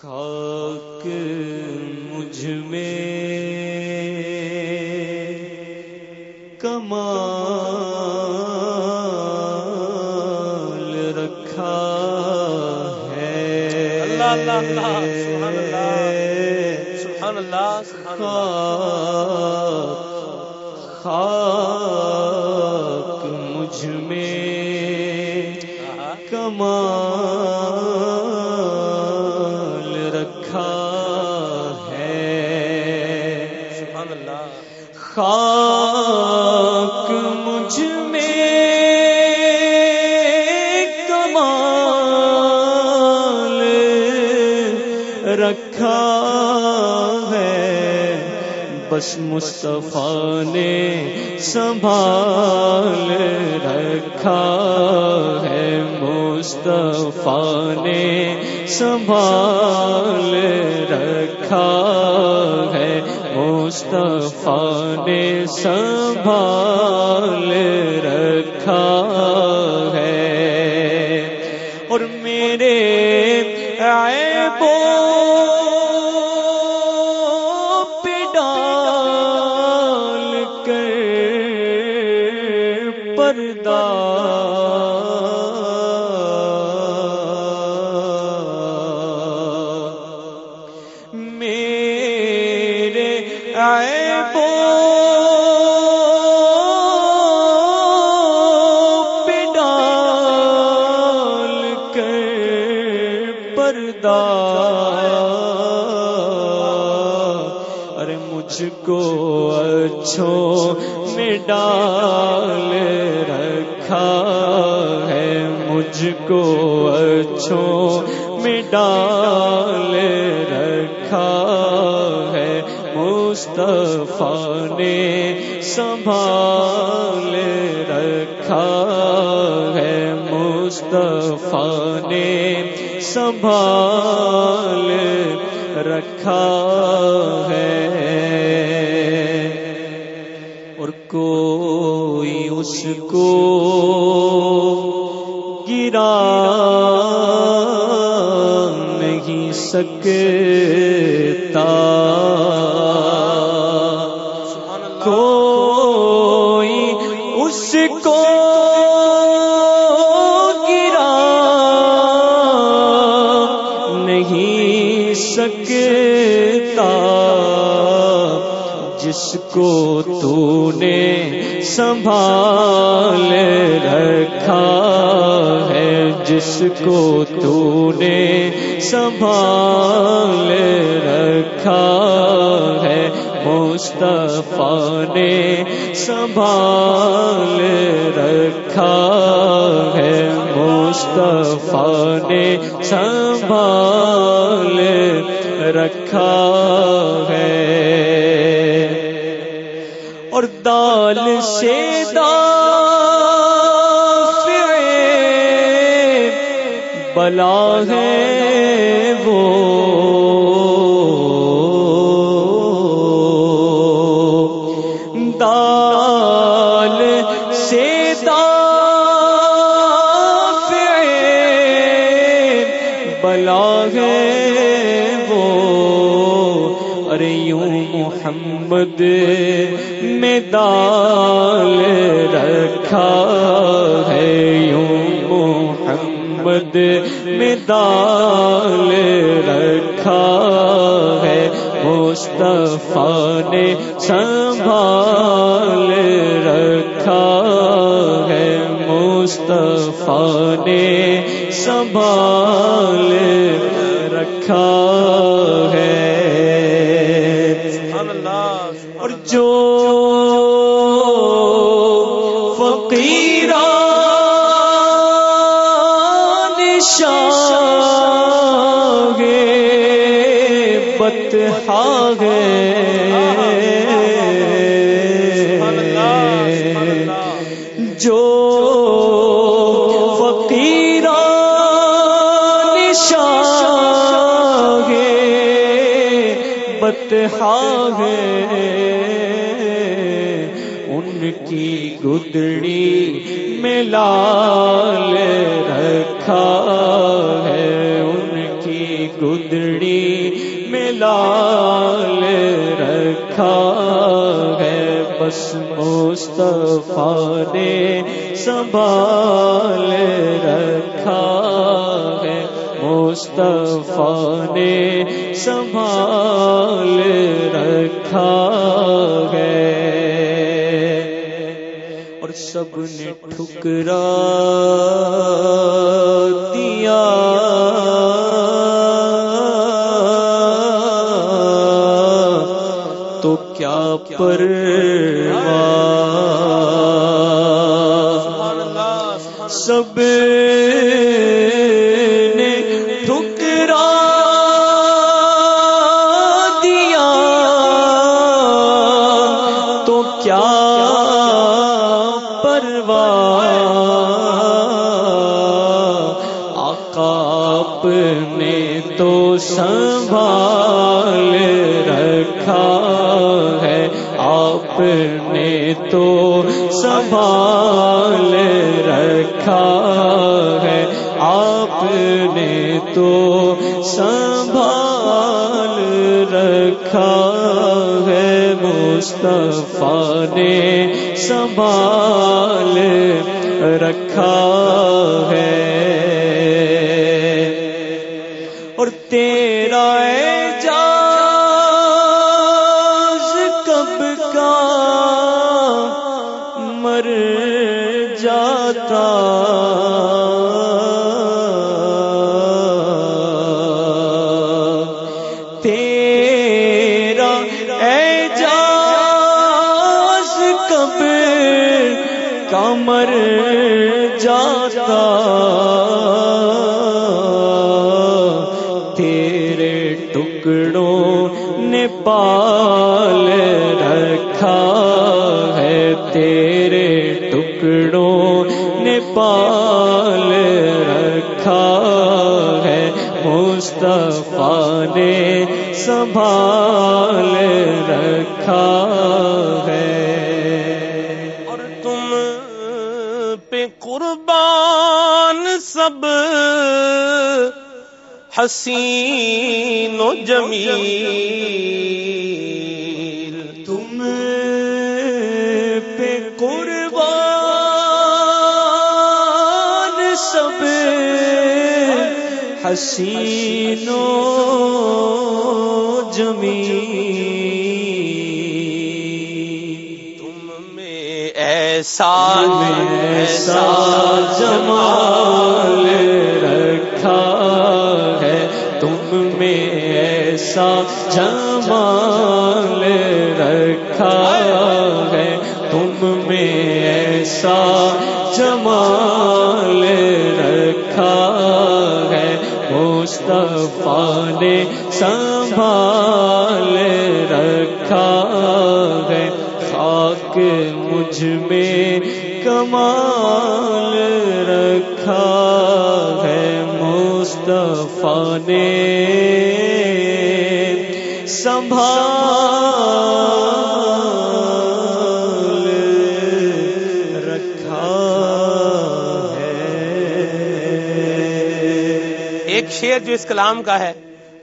خاک مجھ میں کمال رکھا ہے۔ اللہ اللہ اللہ سبحان اللہ سبحان اللہ سبحان اللہ۔ خاک مجھ میں کمال خاک مجھ میں کمال رکھا ہے۔ بس مصطفیٰ نے سنبھال رکھا ہے۔ مصطفیٰ نے سنبھال رکھا ہے۔ مصطفیٰ نے سنبھال رکھا ہے۔ اور میرے عیبوں پہ ڈال کر پردہ میرے عیبوں مجھ کو اچھوں میں ڈال رکھا ہے، مجھ کو اچھوں میں ڈال رکھا ہے۔ مصطفیٰ نے سنبھال رکھا ہے۔ مصطفیٰ نے سنبھال رکھا کو گرا نہیں سکتا۔ کوئی اس کو گرا نہیں سکتا۔ جس کو تو سنبھال رکھا ہے جس کو تو نے سنبھال رکھا ہے۔ مصطفیٰ نے سنبھال رکھا ہے۔ مصطفیٰ نے سنبھال رکھا دال سے بلا ہے وہ۔ دال سے بلا ہے وہ۔ ارے یوں محمد میں دال رکھا ہے یوں محمد میں دال رکھا ہے۔ مصطفیٰ نے سنبھال رکھا ہے۔ مصطفیٰ نے سنبھال رکھا بتہا گے اللہ جو فقیران شاہ بتہا ہے۔ ان کی گدڑی میں لال رکھا ہے۔ ان کی گدڑی لال رکھا ہے، بس مصطفیٰ نے سنبھال رکھا ہے۔ مصطفیٰ نے سنبھال رکھا ہے۔ اور سب نے ٹھکرا پر سب نے ٹھکرا دیا۔ تو کیا پرواہ آقا اپنے تو سنبھال رکھا۔ آپ نے تو سنبھال رکھا ہے۔ آپ نے تو سنبھال رکھا ہے۔ مصطفیٰ نے سنبھال رکھا مر جاتا۔ تیرے ٹکڑوں نے پال رکھا ہے۔ تیرے ٹکڑوں نے پال رکھا ہے۔ مصطفیٰ نے سنبھال رکھا حسین و جمیل۔ تم پہ قربان سب حسین و جمیل۔ تم میں ایسا ایسا جمال رکھا میں ایسا جمال رکھا ہے۔ تم میں ایسا جمال رکھا ہے۔ مصطفیٰ نے سنبھال رکھا ہے۔ خاک مجھ میں کمال رکھا مصطفیٰ نے سنبھال رکھا ہے۔ ایک شعر جو اس کلام کا ہے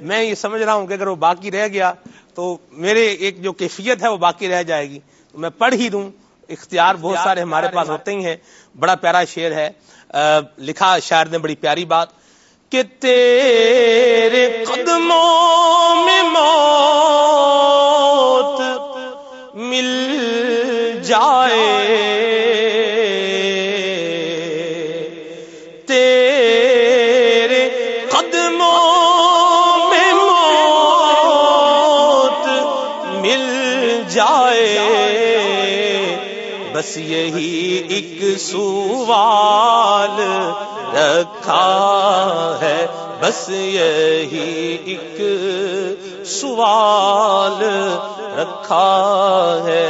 میں یہ سمجھ رہا ہوں کہ اگر وہ باقی رہ گیا تو میرے ایک جو کیفیت ہے وہ باقی رہ جائے گی۔ تو میں پڑھ ہی دوں۔ اختیار بہت سارے ہمارے پاس ہوتے ہی ہیں۔ بڑا پیارا شعر ہے۔ لکھا شاعر نے بڑی پیاری بات۔ کہ تیرے قدموں میں موت مل جائے۔ تیرے قدموں میں موت مل جائے۔ بس یہی ایک سوال رکھا ہے۔ بس یہی ایک سوال رکھا ہے۔